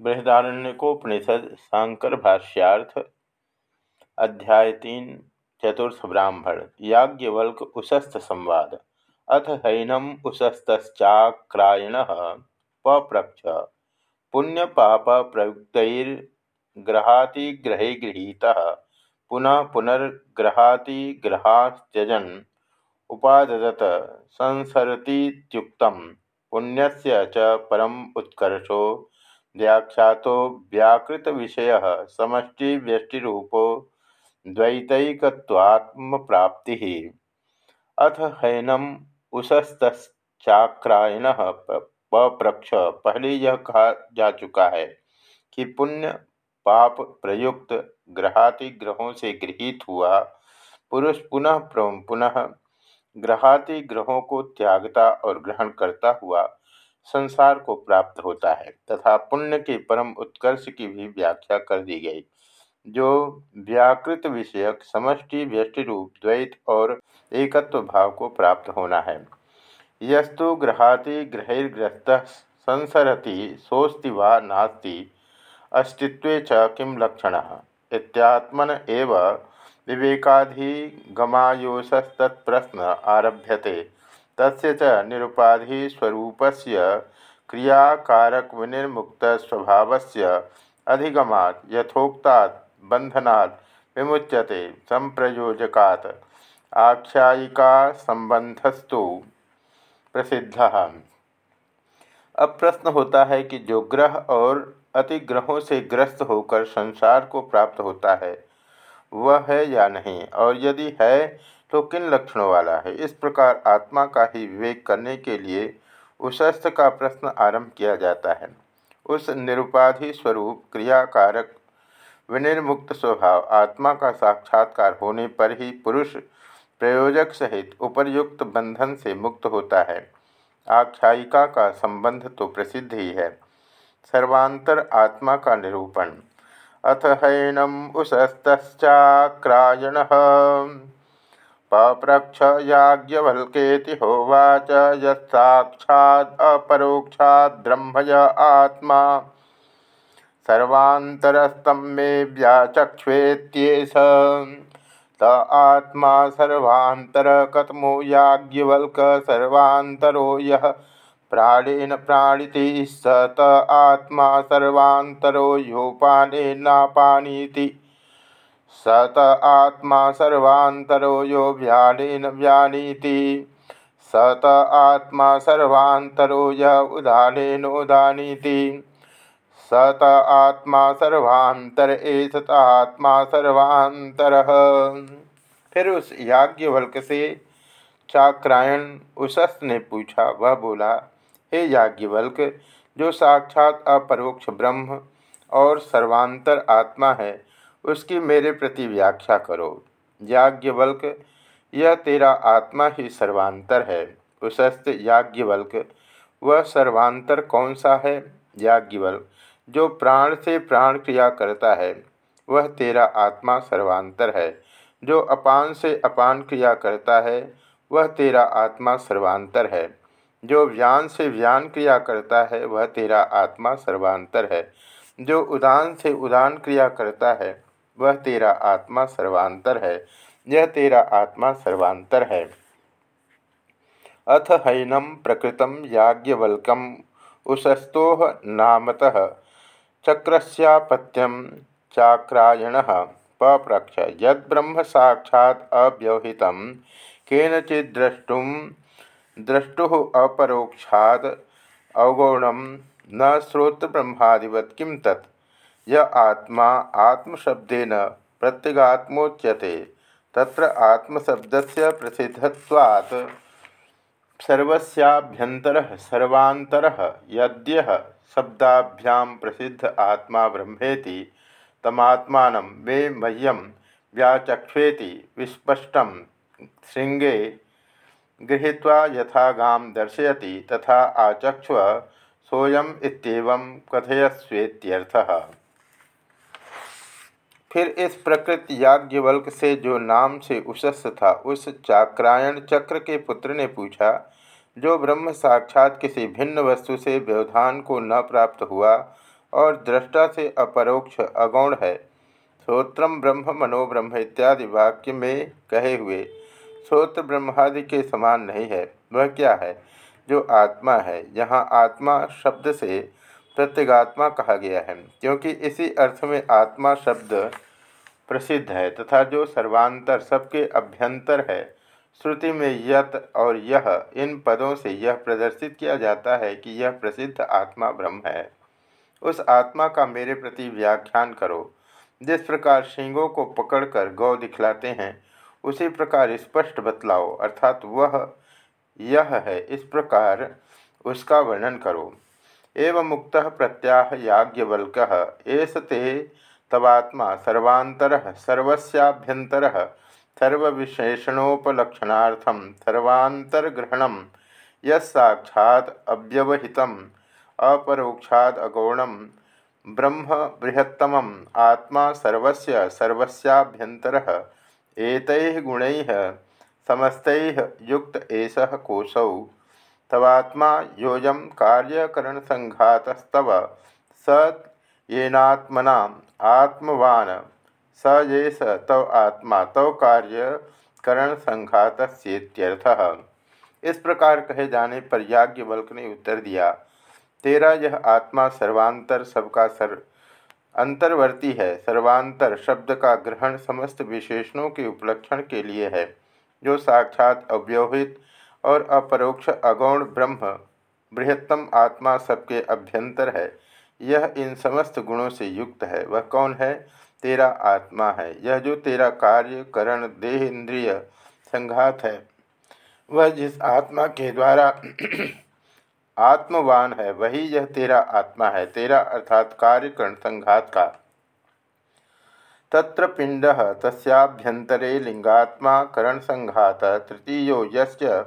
बृहदारण्यकोपनिषद शांकर भाष्यार्थ अध्याय तीन, चतुर्थ ब्राह्मण, याज्ञवल्क उशस्त संवाद, अथ हैनम उशस्तचाक्रायण पप्रक्ष पुण्य पाप पुण्यपाप प्रयुक्तर्ग्रहातिग्रहे गृहीता, पुनः पुनर्ग्रहातिग्रहात्यजन उपादत संसरतीुक्त पुण्य च परम उत्कर्षो व्याख्यातो व्याकृत विषय समष्टि व्यष्टिरूपो द्वैतैकत्वात्म प्राप्ति अथ हैनम उशस्तचाक्रायण पप्रक्ष। पहले यह कहा जा चुका है कि पुण्य पाप प्रयुक्त ग्रहाति ग्रहों से गृहित हुआ। पुरुष पुनः पुनः ग्रहाति ग्रहों को त्यागता और ग्रहण करता हुआ संसार को प्राप्त होता है तथा पुण्य के परम उत्कर्ष की भी व्याख्या कर दी गई, जो व्याकृत विषयक समष्टि, व्यष्टि रूप, द्वैत और एकत्व भाव को प्राप्त होना है। यस्तु ग्रहाति ग्रहैर्ग्रस्त संसरति सोस्ति वा नास्ति, अस्तित्व च किम लक्षण? इत्यात्मन एव विवेकाधिगमायोस्तत्प्रश्न आरभ्यते। तस्य च निरुपाधिस्वरूपस्य क्रियाकारकविनिर्मुक्तस्वभावस्य अधिगमात्, यथोक्तात्, बन्धनात् विमुच्यते संप्रयोजकात् आख्यायिकासंबंधस्तु प्रसिद्ध। अब प्रश्न होता है कि जो ग्रह और अतिग्रहों से ग्रस्त होकर संसार को प्राप्त होता है, वह है या नहीं? और यदि है तो किन लक्षणों वाला है? इस प्रकार आत्मा का ही विवेक करने के लिए उशस्थ का प्रश्न आरंभ किया जाता है। उस निरुपाधि स्वरूप क्रियाकारक विनिर्मुक्त स्वभाव आत्मा का साक्षात्कार होने पर ही पुरुष प्रयोजक सहित उपर्युक्त बंधन से मुक्त होता है। आख्यायिका का संबंध तो प्रसिद्ध ही है। सर्वांतर आत्मा का निरूपण। अथ हैनम उशस्त्रायण पप्रक्ष याज्ञवल्केति होवाच यक्षादपरोक्षाद्ब्रह्मय आत्मा। सर्वान्तरस्तं मे व्याचक्ष्वेत्येष। त आत्मा सर्वांतर कथमो याज्ञवल्क सर्वांतरो यः प्राणेन प्राणिति, स त आत्मा सर्वांतरो योपानेनापानीति सत आत्मा सर्वांतरो यो व्यानेन व्यानीति सत आत्मा सर्वांतरो य उदानेनोदानीति सत आत्मा सर्वांतर एत आत्मा सर्वांतर फिर उस याज्ञवल्क से चाक्रायण उशस्त ने पूछा, वह बोला, हे याज्ञवल्क, जो साक्षात अपरोक्ष ब्रह्म और सर्वांतर आत्मा है उसकी मेरे प्रति व्याख्या करो। याज्ञवल्क, यह तेरा आत्मा ही सर्वांतर है। उसस्त याज्ञवल्क, वह सर्वांतर कौन सा है? याज्ञवल्क, जो प्राण से प्राण क्रिया करता है, वह तेरा आत्मा सर्वांतर है। जो अपान से अपान क्रिया करता है, वह तेरा आत्मा सर्वांतर है। जो व्यान से व्यान क्रिया करता है, वह तेरा आत्मा सर्वांतर है। जो उदान से उदान क्रिया करता है वह तेरा आत्मा सर्वांतर है, यह तेरा आत्मा सर्वांतर है। अथ हैनम प्रकृतम याज्ञवल्कम उशस्तो नामतः चक्रस्यापत्यम चाक्रायण। पप्रक्ष यद्ब्रह्म साक्षात् अव्यवहित केनचिद्रष्टुम द्रष्टु अपरोक्षाद अवगौणम न श्रोत्रब्रह्मादिवत किम तत्। य आत्मा आत्मशब्देन प्रत्यगात्मोच्यते। तत्र आत्मशब्दस्य प्रसिद्धत्वात् सर्वस्याभ्यन्तरः, सर्वान्तरः, यद्यः शब्दाभ्यां प्रसिद्ध आत्मा ब्रह्मेति, तमात्मानं वे मह्यं व्याचक्ष्वेति, विस्पष्टं श्रृंगे गृहीत्वा यथा गां दर्शयति, तथा आचक्ष्व सोयम इतम कथयस्वेत्यर्थः। फिर इस प्रकृति याज्ञवल्क से जो नाम से उशस्त था, उस चाक्रायण चक्र के पुत्र ने पूछा, जो ब्रह्म साक्षात किसी भिन्न वस्तु से व्यवधान को न प्राप्त हुआ और दृष्टा से अपरोक्ष अगौण है श्रोत्रम ब्रह्म मनोब्रह्म इत्यादि वाक्य में कहे हुए श्रोत्र ब्रह्मादि के समान नहीं है। वह क्या है? जो आत्मा है। यहाँ आत्मा शब्द से प्रत्यगात्मा कहा गया है, क्योंकि इसी अर्थ में आत्मा शब्द प्रसिद्ध है तथा जो सर्वांतर, सबके अभ्यंतर है। श्रुति में यत और यह, इन पदों से यह प्रदर्शित किया जाता है कि यह प्रसिद्ध आत्मा ब्रह्म है। उस आत्मा का मेरे प्रति व्याख्यान करो। जिस प्रकार सिंगों को पकड़कर गौ दिखलाते हैं, उसी प्रकार स्पष्ट बतलाओ, अर्थात वह, यह है, इस प्रकार उसका वर्णन करो। एवं मुक्त प्रत्याह याज्ञवल्क एस ते तवात्मा सर्वांतर सर्वस्याभ्यंतर सर्वविशेषणोपलक्षणार्थम सर्वांतर्ग्रहण यक्षात अव्यवहित अपरोक्षाद अगौणम, ब्रह्म बृहत्तम आत्मा सर्वस्य सर्वस्याभ्यंतर एत गुण, समस्त युक्त एष कोशौ। तवात्मा योजम कार्यकरण संघातस्तव स येनात्मना आत्मवान। स ये स तव आत्मा तव कार्य करण संघात इस प्रकार कहे जाने पर याज्ञवल्क ने उत्तर दिया, तेरा यह आत्मा सर्वांतर सबका सर्व अंतर्वर्ती है। सर्वांतर शब्द का ग्रहण समस्त विशेषणों के उपलक्षण के लिए है, जो साक्षात अव्यवहित और अपरोक्ष अगौण ब्रह्म, बृहत्तम आत्मा सबके अभ्यंतर है। यह इन समस्त गुणों से युक्त है। वह कौन है? तेरा आत्मा है। यह जो तेरा कार्य, करण, देह, इंद्रिय, संघात है, वह जिस आत्मा के द्वारा आत्मवान है, वही यह तेरा आत्मा है। तेरा अर्थात कार्यकरण संघात का। तत्र पिंड तस्भ्यंतरे लिंगात्मा, करण, संघात, तृतीयो यस्य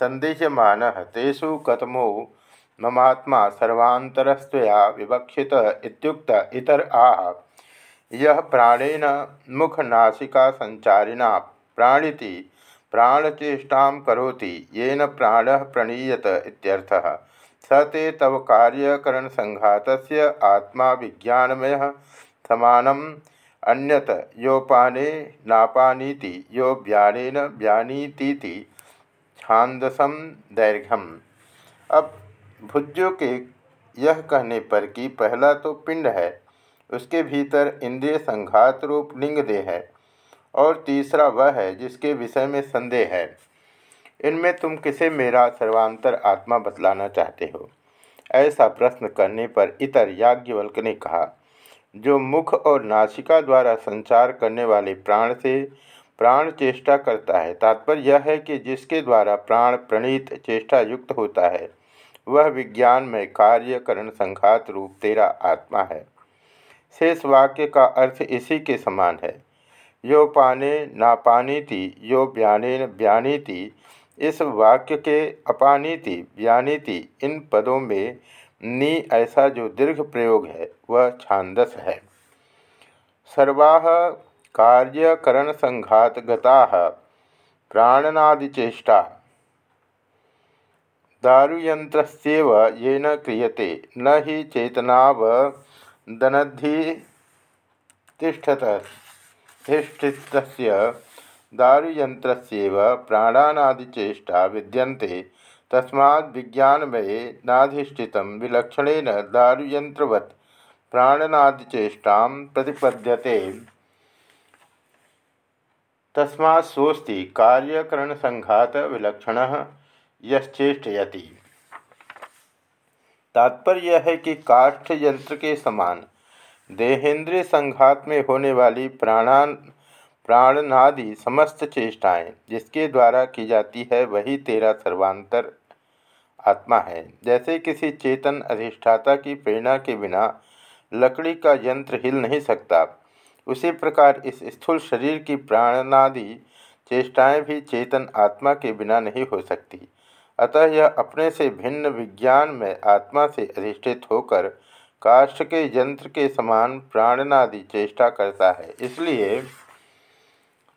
संदेह्यमान तेषु कतमो ममात्मा सर्वांतरस्तया विवक्षित इत्युक्त इतर आह। यह प्राणेन मुखनाशिका संचारिणा प्राणीति, प्राणचेष्टा करोति, येन प्राण प्रणीयत इत्यर्थः। स तव कार्यकरण संघात आत्मा विज्ञानमय समानम, अन्यत योपाने नापानीति यो व्यानेन व्यानीतीति। छांदसम दैर्घ्यम अब भुज्यों के यह कहने पर कि पहला तो पिंड है, उसके भीतर इंद्रिय संघात रूप लिंग देह है, और तीसरा वह है जिसके विषय में संदेह है। इनमें तुम किसे मेरा सर्वांतर आत्मा बतलाना चाहते हो? ऐसा प्रश्न करने पर इतर याज्ञवल्क ने कहा, जो मुख और नासिका द्वारा संचार करने वाले प्राण से प्राण चेष्टा करता है। तात्पर्य यह है कि जिसके द्वारा प्राण प्रणीत चेष्टा युक्त होता है, वह विज्ञान में कार्य करण संघात रूप तेरा आत्मा है। शेष वाक्य का अर्थ इसी के समान है। यो पाने नापानीति यो ब्यानेन ब्यानीति, इस वाक्य के अपानीति व्यानीति इन पदों में नी ऐसा जो दीर्घ प्रयोग है, वह छांदस है। सर्वाह कार्यकरण संघात गता दारुयंत्रस्येव येन क्रियते, न ही तिष्ठित दारुयंत्रस्येव प्राणानादिचेष्टा विद्यन्ते, तस्माद् विज्ञानमये नाधिष्ठित विलक्षणेन दारुयंत्रवत् प्राणनादिचेष्टा प्रतिपद्यते। तस्मा सोस्ति कार्यकरण संघात विलक्षण यश्चेष्टयति। तात्पर्य यह है कि काष्ठ यंत्र के समान देहेंद्रिय संघात में होने वाली प्राणान प्राणनादि समस्त चेष्टाएँ जिसके द्वारा की जाती है, वही तेरा सर्वांतर आत्मा है। जैसे किसी चेतन अधिष्ठाता की प्रेरणा के बिना लकड़ी का यंत्र हिल नहीं सकता उसी प्रकार इस स्थूल शरीर की प्राणनादि चेष्टाएँ भी चेतन आत्मा के बिना नहीं हो सकती। अतः यह अपने से भिन्न विज्ञान में आत्मा से अधिष्ठित होकर काष्ठ के यंत्र के समान प्राणनादि चेष्टा करता है। इसलिए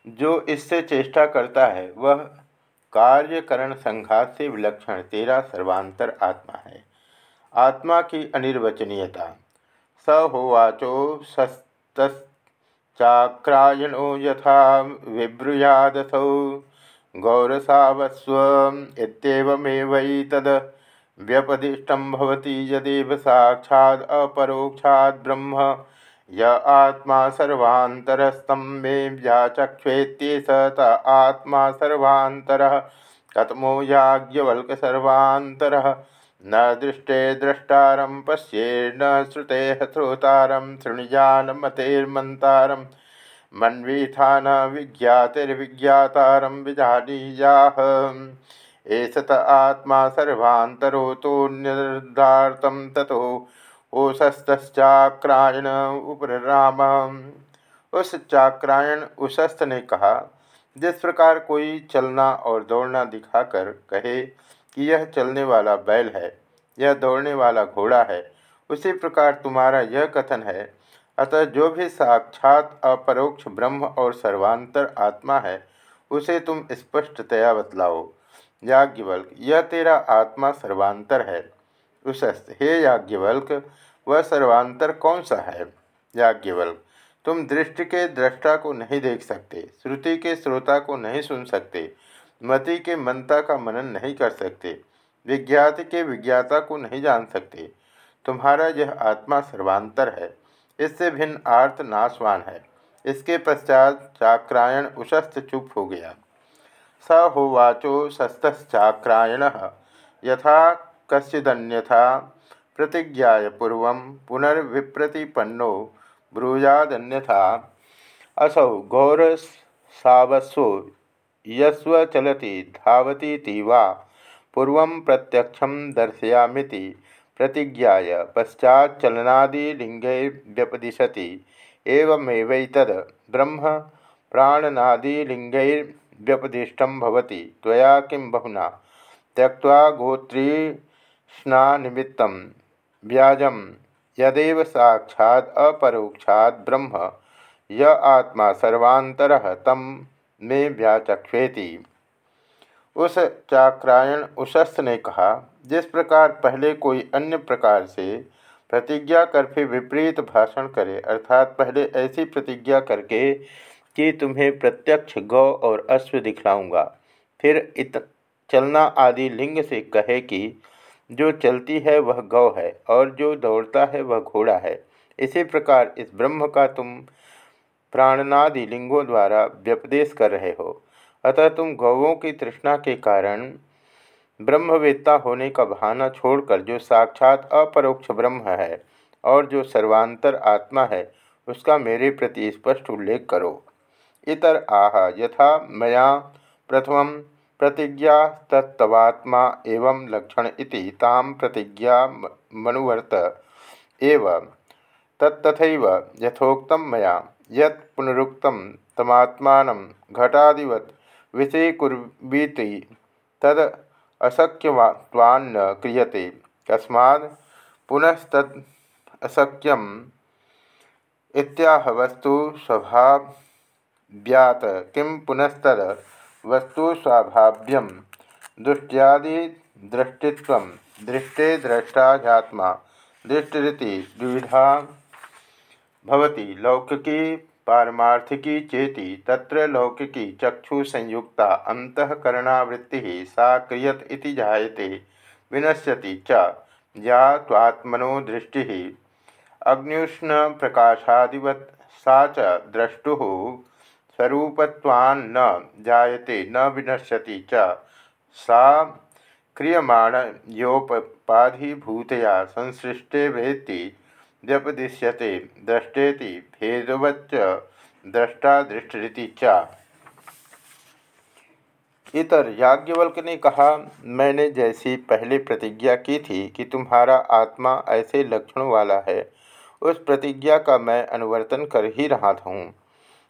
जो इससे चेष्टा करता है, वह कार्यकरण संघात से विलक्षण तेरा सर्वांतर आत्मा है। आत्मा की अनिर्वचनीयता। स होवाचो सस्तश्चाक्रायणो यथा विब्रूयादसौ। गौरसावस्व इत्येवमेवैतद्। व्यपदिष्टं भवति यदेव साक्षात् अपरोक्षात् ब्रह्म। य आत्मा सर्वान्तरस्तं मे व्याचक्ष्वेत्येष त आत्मा सर्वान्तरः। कथमो याज्ञवल्क्यसर्वान्तरः। न दृष्टे द्रष्टारं पश्ये न श्रुते श्रोतारं शृणुजानमतेर्मन्तारं मन्वीथा न विज्ञातिर्विज्ञातारं विजानीयाः। एष त आत्मा सर्वान्तरोतोन्यदार्थं ततो ओशस्चाक्रायण उपराम उस चाक्रायण उशस्त ने कहा, जिस प्रकार कोई चलना और दौड़ना दिखाकर कहे कि यह चलने वाला बैल है, यह दौड़ने वाला घोड़ा है, उसी प्रकार तुम्हारा यह कथन है। अतः जो भी साक्षात अपरोक्ष ब्रह्म और सर्वांतर आत्मा है, उसे तुम स्पष्टतया बतलाओ। याज्ञवल्क, यह तेरा आत्मा सर्वांतर है। उस हे याज्ञवल्क, वह सर्वांतर कौन सा है? याज्ञवल्क, तुम दृष्टि के दृष्टा को नहीं देख सकते, श्रुति के श्रोता को नहीं सुन सकते मति के मनता का मनन नहीं कर सकते। विज्ञात के विज्ञाता को नहीं जान सकते। तुम्हारा यह आत्मा सर्वांतर है। इससे भिन्न आर्थ नाशवान है। इसके पश्चात चाक्रायण उशस्त चुप हो गया। स होवाचो शस्तश्चाक्रायण। यथा कश्चिदन्यथा प्रतिज्ञा पूर्व पुनर्विप्रतिपन्नो ब्रूयादन्यथा। असौ गौरसावस्व यस्व चलती, धावती वा पूर्व प्रत्यक्ष दर्शयामिति प्रतिज्ञा पश्चाच्चलनादिलिंगैर्व्यपदिशति एवमेवैतद् ब्रह्म प्राणनादिलिंगैर्व्यपदिष्टं भवति। त्वया किं बहुना? त्यक्त्वा गोत्रीष्णानिमित्तं व्याजं। यदेव साक्षात् अपरोक्षात् ब्रह्म। य आत्मा सर्वांतरः तम में व्याचक्षेति उस चाक्रायण उशस्त ने कहा, जिस प्रकार पहले कोई अन्य प्रकार से प्रतिज्ञा कर फिर विपरीत भाषण करे, अर्थात पहले ऐसी प्रतिज्ञा करके कि तुम्हें प्रत्यक्ष गौ और अश्व दिखलाऊँगा, फिर इत, चलना आदि लिंग से कहे कि जो चलती है वह गौ है और जो दौड़ता है वह घोड़ा है। इसी प्रकार इस ब्रह्म का तुम प्राणनादि लिंगों द्वारा व्यपदेश कर रहे हो। अतः तुम गौवों की तृष्णा के कारण ब्रह्मवेत्ता होने का बहाना छोड़कर जो साक्षात अपरोक्ष ब्रह्म है और जो सर्वांतर आत्मा है, उसका मेरे प्रति स्पष्ट उल्लेख करो। इतर आह, यथा मया प्रथम प्रतिज्ञा तत्वात्मा एवं लक्षण इति ताम प्रतिज्ञा मनुवर्त एव तत्तथैव यथोक्तम मया। यत् पुनरुक्तं तमात्मानं घटादिवत् विषयीकुर्वीति तद अशक्यवान्न क्रियते। कस्मात् पुनस्तद अशक्यम इत्याह वस्तु स्वभाव्यात। किं पुनस्तद वस्तु स्वाभाव्यम दृष्टियादि दृष्टित्व। दृष्टे दृष्टाध्यात्मा दृष्टिरिति द्विधा भवती लौकिकी, पारमार्थिकी चेती तत्र लौकिकी चक्षु संयुक्ता अंतकरणावृत्ति सा क्रियत इति जायते, विनश्यति च या त्वात्मनो दृष्टि। अग्न्युष्ण प्रकाशादिवत सा च द्रष्टु स्वरूपत्वान्न जायते, न विनश्यति च। सा क्रियमाण योपाधिभूतया संसृष्टे वेत्ति व्यपदिश्यते दृष्टेति भेदवच्च दृष्टा दृष्टि चा। इतर याज्ञवल्क ने कहा, मैंने जैसी पहले प्रतिज्ञा की थी कि तुम्हारा आत्मा ऐसे लक्षणों वाला है, उस प्रतिज्ञा का मैं अनुवर्तन कर ही रहा हूँ।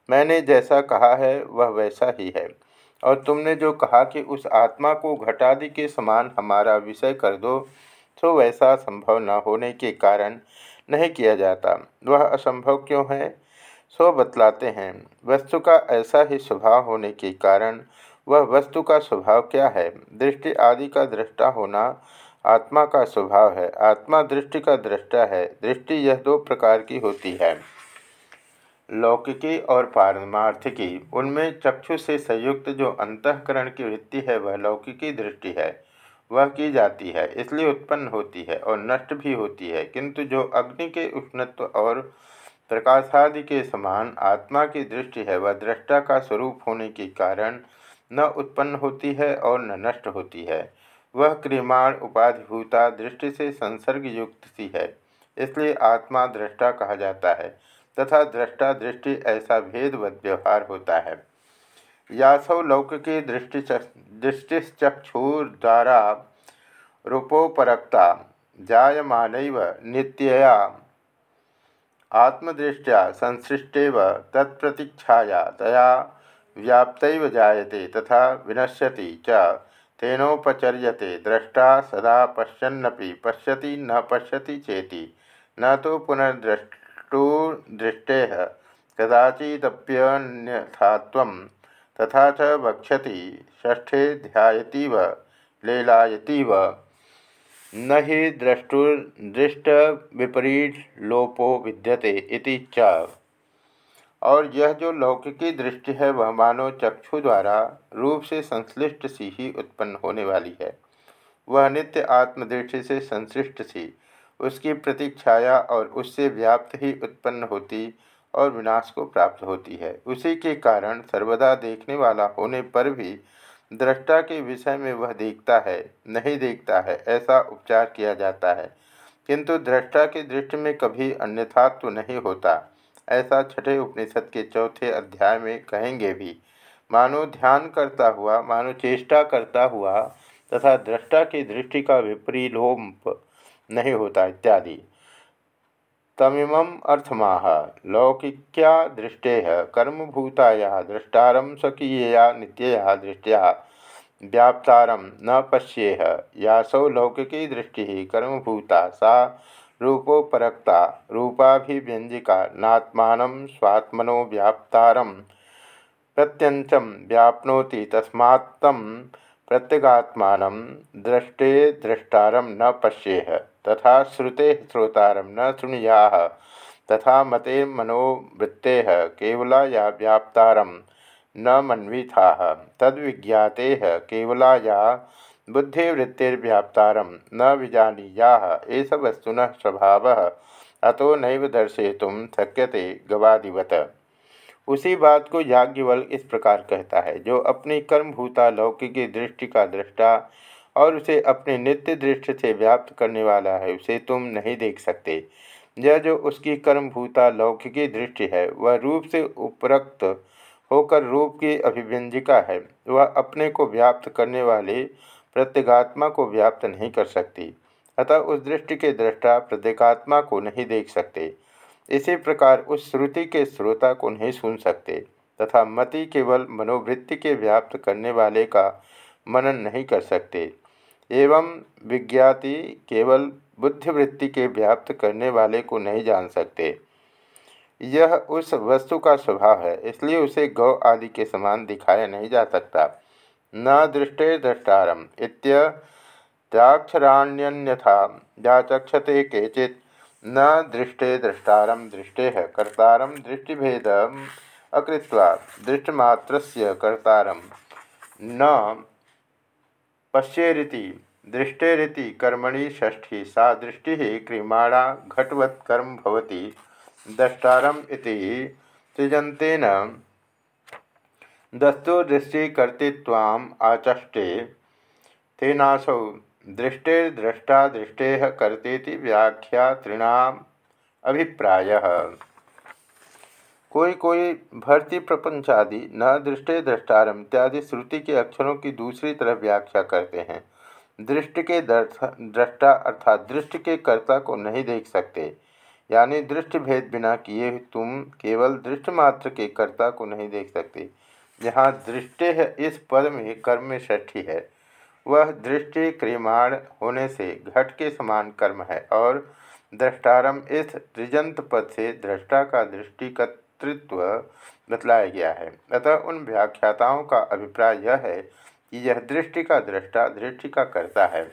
मैंने जैसा कहा है, वह वैसा ही है। और तुमने जो कहा कि उस आत्मा को घटादि के समान हमारा विषय कर दो तो वैसा संभव न होने के कारण नहीं किया जाता। वह असंभव क्यों है? सो बतलाते हैं। वस्तु का ऐसा ही स्वभाव होने के कारण वह वस्तु का स्वभाव क्या है? दृष्टि आदि का दृष्टा होना आत्मा का स्वभाव है। आत्मा दृष्टि का दृष्टा है। दृष्टि यह दो प्रकार की होती है। लौकिकी और पारमार्थिकी। उनमें चक्षु से संयुक्त जो अंतकरण की वृत्ति है, वह लौकिकी दृष्टि है। वह की जाती है, इसलिए उत्पन्न होती है और नष्ट भी होती है। किंतु जो अग्नि के उष्णत्व और प्रकाशादि के समान आत्मा की दृष्टि है, वह दृष्टा का स्वरूप होने के कारण न उत्पन्न होती है और न नष्ट होती है। वह क्रियमाण उपाधिभूता दृष्टि से संसर्ग युक्त सी है, इसलिए आत्मा दृष्टा कहा जाता है, तथा दृष्टा दृष्टि ऐसा भेदवत व्यवहार होता है। यासौ लौकिकी दृष्टि दृष्टिश्चक्षुर्द्वारा रूपोपरक्ता जायमान नित्यया। आत्मदृष्टिया संसृष्टेव, तत्प्रतीक्षाया तया व्याप्त जायते तथा विनश्यति च, तेनोपचर्यते दृष्टा सदा पश्यन्नपि, पश्यति न पश्यति चेति। न तो पुनर्द्रष्टुदृष्टे कदाचिदप्यन्यथात्वं तथा च वक्षति ष्ठे ध्यातीव लेलायतीव। न हि द्रष्टुर्दृष्ट विपरीलोपो विद्यते इति च। और यह जो लौकिकी दृष्टि है, वह मानव चक्षु द्वारा रूप से संश्लिष्ट सी ही उत्पन्न होने वाली है। वह नित्य आत्मदृष्टि से संश्लिष्ट सी, उसकी प्रतीक्षाया और उससे व्याप्त ही उत्पन्न होती और विनाश को प्राप्त होती है। उसी के कारण सर्वदा देखने वाला होने पर भी दृष्टा के विषय में वह देखता है, नहीं देखता है, ऐसा उपचार किया जाता है। किंतु दृष्टा की दृष्टि में कभी अन्यथात्व नहीं होता, ऐसा छठे उपनिषद के चौथे अध्याय में कहेंगे भी। मानो ध्यान करता हुआ, मानो चेष्टा करता हुआ तथा दृष्टा की दृष्टि का विपरीलोप नहीं होता इत्यादि। तमिम अर्थमाह। लौकिक्या दृष्टे कर्मभूताया दृष्टारम स्वकीयया, नित्यया दृष्टिया व्याप्तारम न पश्येह। यासौ लौकिकी दृष्टि कर्मभूता, सा रूपोपरक्ता रूपाभिव्यंजिका नात्मा स्वात्मनो व्याप्तारम प्रत्यंचम व्याप्नोति तस्मात्तम प्रत्यगात्मा दृष्टे दृष्टारम न पश्येह, तथा श्रुते श्रोतारम न शुणुया, तथा मते मनोवृत्ते केवला या व्याप्तारम न मन्वीथा तद्विज्ञाते केवला या बुद्धिवृत्तिर्व्याप्तारम न विजानीया एस वस्तुन स्वभाव अतो नैव तुम शक्यते गवादिवत। उसी बात को याज्ञवल इस प्रकार कहता है, जो अपनी कर्मभूता लौकिकी दृष्टि का दृष्टा और उसे अपने नित्य दृष्टि से व्याप्त करने वाला है, उसे तुम नहीं देख सकते। यह जो उसकी कर्मभूता लौकिकी दृष्टि है, वह रूप से उपरक्त होकर रूप की अभिव्यंजिका है। वह अपने को व्याप्त करने वाले प्रत्यगात्मा को व्याप्त नहीं कर सकती, अतः उस दृष्टि के दृष्टा प्रत्येगात्मा को नहीं देख सकते। इसी प्रकार उस श्रुति के श्रोता को नहीं सुन सकते तथा मति केवल मनोवृत्ति के व्याप्त करने वाले का मनन नहीं कर सकते। एवं विज्ञाति केवल बुद्धिवृत्ति के व्याप्त करने वाले को नहीं जान सकते। यह उस वस्तु का स्वभाव है, इसलिए उसे गौ आदि के समान दिखाया नहीं जा सकता। न दृष्टे द्रष्टारम इत्यक्षराण्यन्यथा जाचक्षते केचि न दृष्टे द्रष्टारम दृष्टे कर्तारम दृष्टिभेद अकृत्वा दृष्टिमात्र कर्तारम न पश्येरिति, दृष्टेरिति कर्मणि षष्ठी, सा दृष्टि क्रियमाणा घटवत्कर्म भवति। द्रष्टारम इति सृजंतेन दस्तुदृष्टिकर्तृत्वाम आचष्टे, तेनासौ दृष्टिर्द्रष्टा दृष्टे कर्तेति व्याख्या तृणाम अभिप्राय। कोई कोई भर्ती प्रपंच आदि न दृष्टे दृष्टारम इत्यादि श्रुति के अक्षरों की दूसरी तरफ़ व्याख्या करते हैं। दृष्टि के दृष्टा अर्थात दृष्टि के कर्ता को नहीं देख सकते। यानी दृष्टि भेद बिना किए तुम केवल दृष्टि मात्र के कर्ता को नहीं देख सकते। यहाँ दृष्टि इस पद में कर्म में षष्ठी है। वह दृष्टि क्रियमाण होने से घट के समान कर्म है और दृष्टारम इस त्रिजंत पद से दृष्टा का दृष्टिकर्तृत्व बतलाया गया है। अतः उन व्याख्याताओं का अभिप्राय यह है कि यह दृष्टि का दृष्टा दृष्टि का करता है।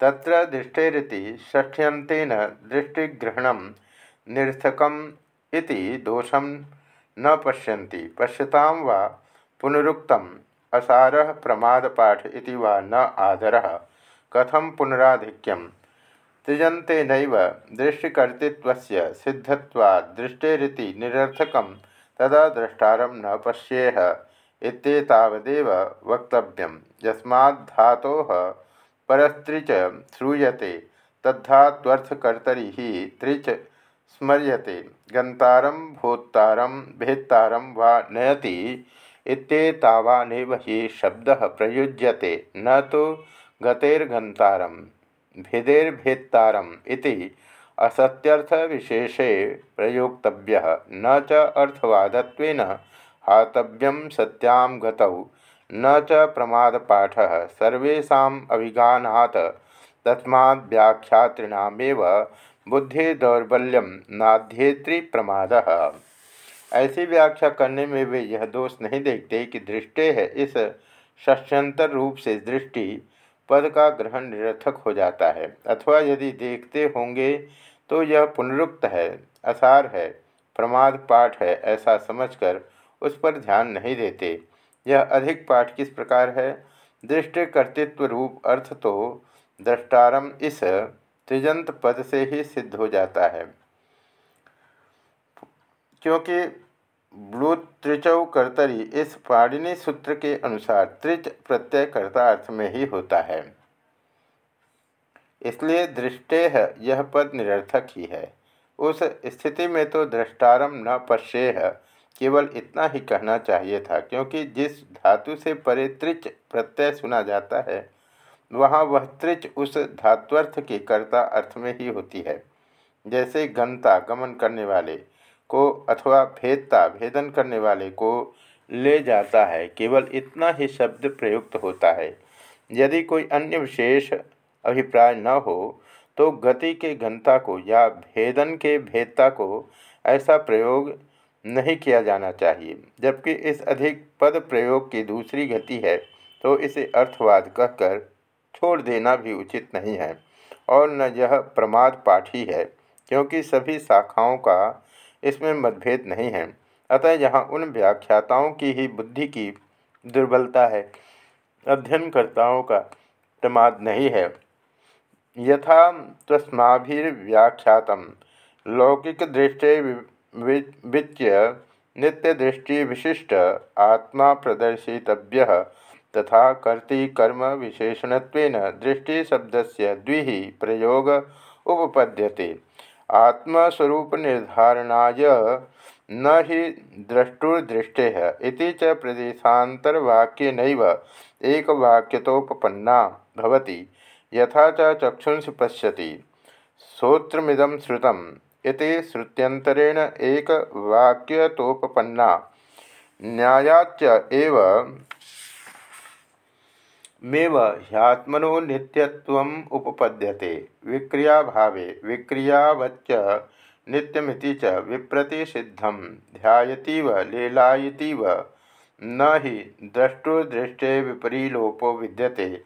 तत्र दृष्टेरिति षष्ठ्यंतेन दृष्टिग्रहण निरर्थकम इति दोषम न पश्यन्ति। पश्यताम वा पुनरुक्तम। असारः प्रमादपाठ वा न आदरः। कथम पुनराधिक्यम त्यजंते नैव दृष्टिकर्तृत्वस्य सिद्धत्वात् दृष्टेरिति निरर्थकं तदा द्रष्टारं न पश्येह। इत्येतावदेव वक्तव्यं। यस्माद्धातोः परस्त्रिच श्रूयते, तद्धात्वर्थकर्तरि हि त्रिच स्मर्यते। गन्तारं, भोत्तारं, भेत्तारं वा नयति। इत्येतावानेव हि शब्दः प्रयुज्यते, न तो गतेर्गन्तारं भेदेर्भेत्तारम् इति असत्यर्थविशेषे प्रयोक्तव्यः, न च अर्थवादत्वेन हातव्यम सत्यां गतौ, न च प्रमादपाठः, सर्वेषाम् अभिगानात् तस्माद् व्याख्यातृणामेव नाध्येत्री प्रमाद। ऐसी व्याख्या करने में वे यह दोष नहीं देखते कि दृष्टि है इस षष्यंतर रूप से दृष्टि पद का ग्रहण निरर्थक हो जाता है। अथवा यदि देखते होंगे तो यह पुनरुक्त है, असार है, प्रमाद पाठ है ऐसा समझकर उस पर ध्यान नहीं देते। यह अधिक पाठ किस प्रकार है? दृष्टि कर्तृत्व रूप अर्थ तो दृष्टारम इस त्रिजंत पद से ही सिद्ध हो जाता है। क्योंकि ब्लूत त्रिचौ कर्तरी इस पाणिनि सूत्र के अनुसार त्रिच प्रत्यय कर्ता अर्थ में ही होता है। इसलिए दृष्टे यह पद निरर्थक ही है। उस स्थिति में तो दृष्टारम न पश्येह, केवल इतना ही कहना चाहिए था, क्योंकि जिस धातु से परे त्रिच प्रत्यय सुना जाता है, वहाँ वह त्रिच उस धात्वर्थ के कर्ता अर्थ में ही होती है। जैसे गंता गमन करने वाले को अथवा भेदता, भेदन करने वाले को ले जाता है। केवल इतना ही शब्द प्रयुक्त होता है। यदि कोई अन्य विशेष अभिप्राय न हो तो गति के घनता को या भेदन के भेदता को ऐसा प्रयोग नहीं किया जाना चाहिए। जबकि इस अधिक पद प्रयोग की दूसरी गति है तो इसे अर्थवाद कहकर छोड़ देना भी उचित नहीं है। और न यह प्रमाद पाठ ही, क्योंकि सभी शाखाओं का इसमें मतभेद नहीं है। अतः यहाँ उन व्याख्याताओं की ही बुद्धि की दुर्बलता है। अध्ययनकर्ताओं का प्रमाद नहीं है। यथा लौकिक दृष्टि विच्य नित्यदृष्टि विशिष्ट आत्मा प्रदर्शितव्य तथा कर्ति कर्म विशेषण दृष्टि शब्द से द्वि प्रयोग उपपद्यते। आत्मस्वरूप निर्धारणाय न ही द्रष्टुर्दृष्टे इति च प्रदेशान्तरवाक्यन एक वाक्यतोपन्ना भवति। यथा च चक्षुंस पश्यति। श्रोत्रमिदं श्रुतम्। इति श्रुत्यंतरेण एक वाक्यतोपन्ना न्यायाच एव मेव ह्यात्मनो नित्यत्वम् उपपद्यते। विक्रियाभावे विक्रियावच्च नित्यमिति च विप्रतिषिद्धं ध्यायतीव, लीलायतीव, न हि द्रष्टुर्दृष्टे विपरीलोपो विद्यते।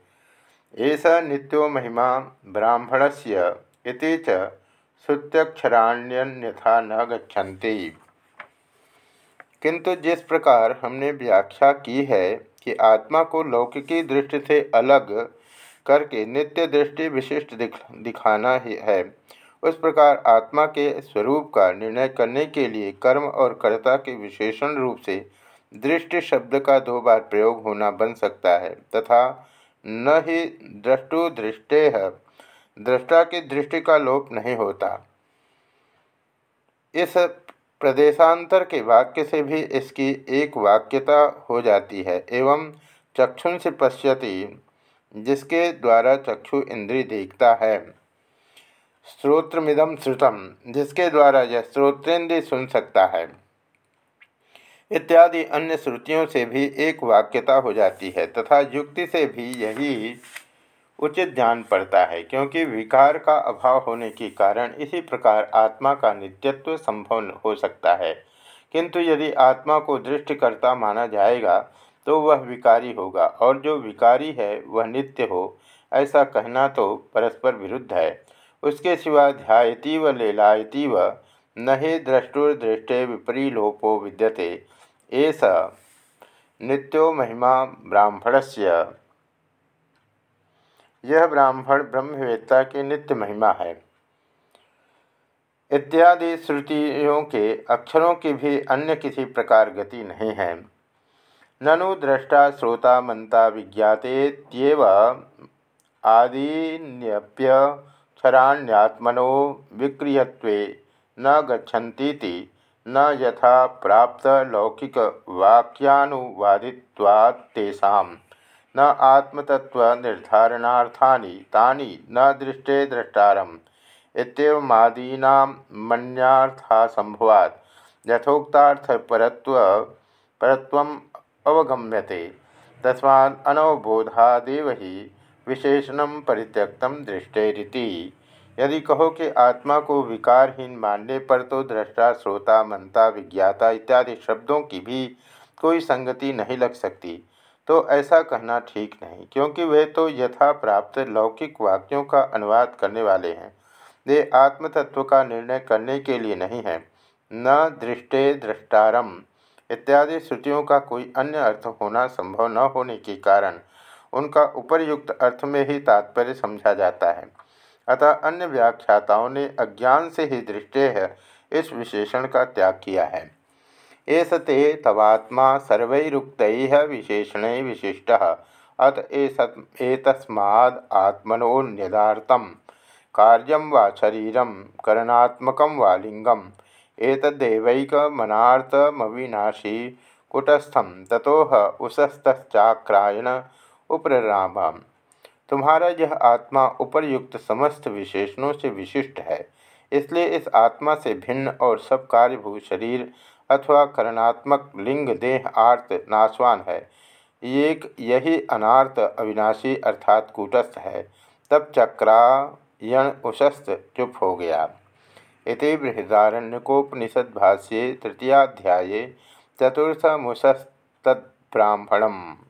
एष नित्यो महिमा ब्राह्मणस्य इति च न गच्छन्ति। किंतु जिस प्रकार हमने व्याख्या की है कि आत्मा को लौकिकी दृष्टि से अलग करके नित्य दृष्टि विशिष्ट दिख, दिखाना ही है। उस प्रकार आत्मा के स्वरूप का निर्णय करने के लिए कर्म और कर्ता के विशेषण रूप से दृष्टि शब्द का दो बार प्रयोग होना बन सकता है तथा न ही दृष्टु दृष्टे है दृष्टा की दृष्टि का लोप नहीं होता। इस प्रदेशांतर के वाक्य से भी इसकी एक वाक्यता हो जाती है, एवं चक्षुन से पश्यति, जिसके द्वारा चक्षु इंद्रिय देखता है। श्रोत्रमिदम श्रुतम जिसके द्वारा यह श्रोत्रेंद्रिय सुन सकता है। इत्यादि अन्य श्रुतियों से भी एक वाक्यता हो जाती है, तथा युक्ति से भी यही उचित ध्यान पड़ता है, क्योंकि विकार का अभाव होने के कारण इसी प्रकार आत्मा का नित्यत्व संभव हो सकता है। किंतु यदि आत्मा को दृष्टिकर्ता माना जाएगा तो वह विकारी होगा, और जो विकारी है, वह नित्य हो, ऐसा कहना तो परस्पर विरुद्ध है। उसके सिवा ध्यातीव लेलायतीव, न ही द्रष्टुर्दृष्टे विपरीलोपो विद्यते ऐसा नित्यो महिमा ब्राह्मणस्य। यह ब्राह्मण ब्रह्मवेत्ता की नित्य महिमा है। इत्यादि श्रुतियों के अक्षरों की भी अन्य किसी प्रकार गति नहीं है। ननु दृष्टा श्रोता मंता विज्ञातेव क्षराण्यात्मनो विक्रियत्वे न गच्छन्तीति न यथा प्राप्त लौकिक वाक्यानुवादित्वात्तेषां न आत्मतत्व निर्धारणार्थानि तानि न दृष्टे द्रष्टारम्। इत्येवमादीनां मन्यार्थासंभवात् यथोक्तार्थपरत्व परत्वम् अवगम्यते। तस्मात् अनवबोधादेव ही विशेषण परित्यक्तम दृष्टेरिति। यदि कहो कि आत्मा को विकारहीन मानने पर तो दृष्टा श्रोता, मनता, विज्ञाता इत्यादि शब्दों की भी कोई संगति नहीं लग सकती। तो ऐसा कहना ठीक नहीं, क्योंकि वे तो यथा प्राप्त लौकिक वाक्यों का अनुवाद करने वाले हैं। वे आत्मतत्व का निर्णय करने के लिए नहीं है। न दृष्टे दृष्टारम इत्यादि श्रुतियों का कोई अन्य अर्थ होना संभव न होने के कारण उनका उपरयुक्त अर्थ में ही तात्पर्य समझा जाता है। अतः अन्य व्याख्याताओं ने अज्ञान से ही दृष्टि है इस विशेषण का त्याग किया है। एस ते तवात्मा सर्वैरुक्त विशेषण विशिष्ट। अत एतस्माद् आत्मनोन्यदार्थम कार्यम वा शरीरम करणात्मक वा लिंगम कुटस्थम ततोह उसस्तचाक्रायण उपराम तुम्हारा यह आत्मा उपरयुक्त समस्त विशेषणों से विशिष्ट है, इसलिए इस आत्मा से भिन्न और सब कार्यभूत शरीर अथवा करणात्मक लिंग देह आर्त नाशवान है। एक यही अनार्त अविनाशी अर्थात कूटस्थ है। तब चक्रायण उशस्त चुप हो गया। इति बृहदारण्यकोपनिषद भाष्ये तृतीयाध्याये चतुर्थमुशस्तब्राह्मणम्